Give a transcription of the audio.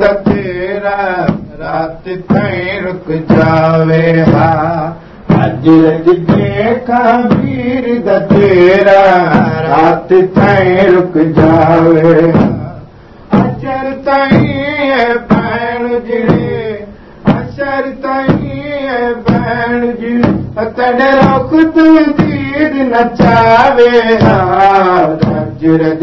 دتيرا رات تائين رڪ جاوي ها. رج رج ديکا وير دتيرا رات تائين رڪ جاوي ها. اچر تائين پيڻ جڙي اچر تائين پيڻ جي تڏهن تير نچاوي رج رج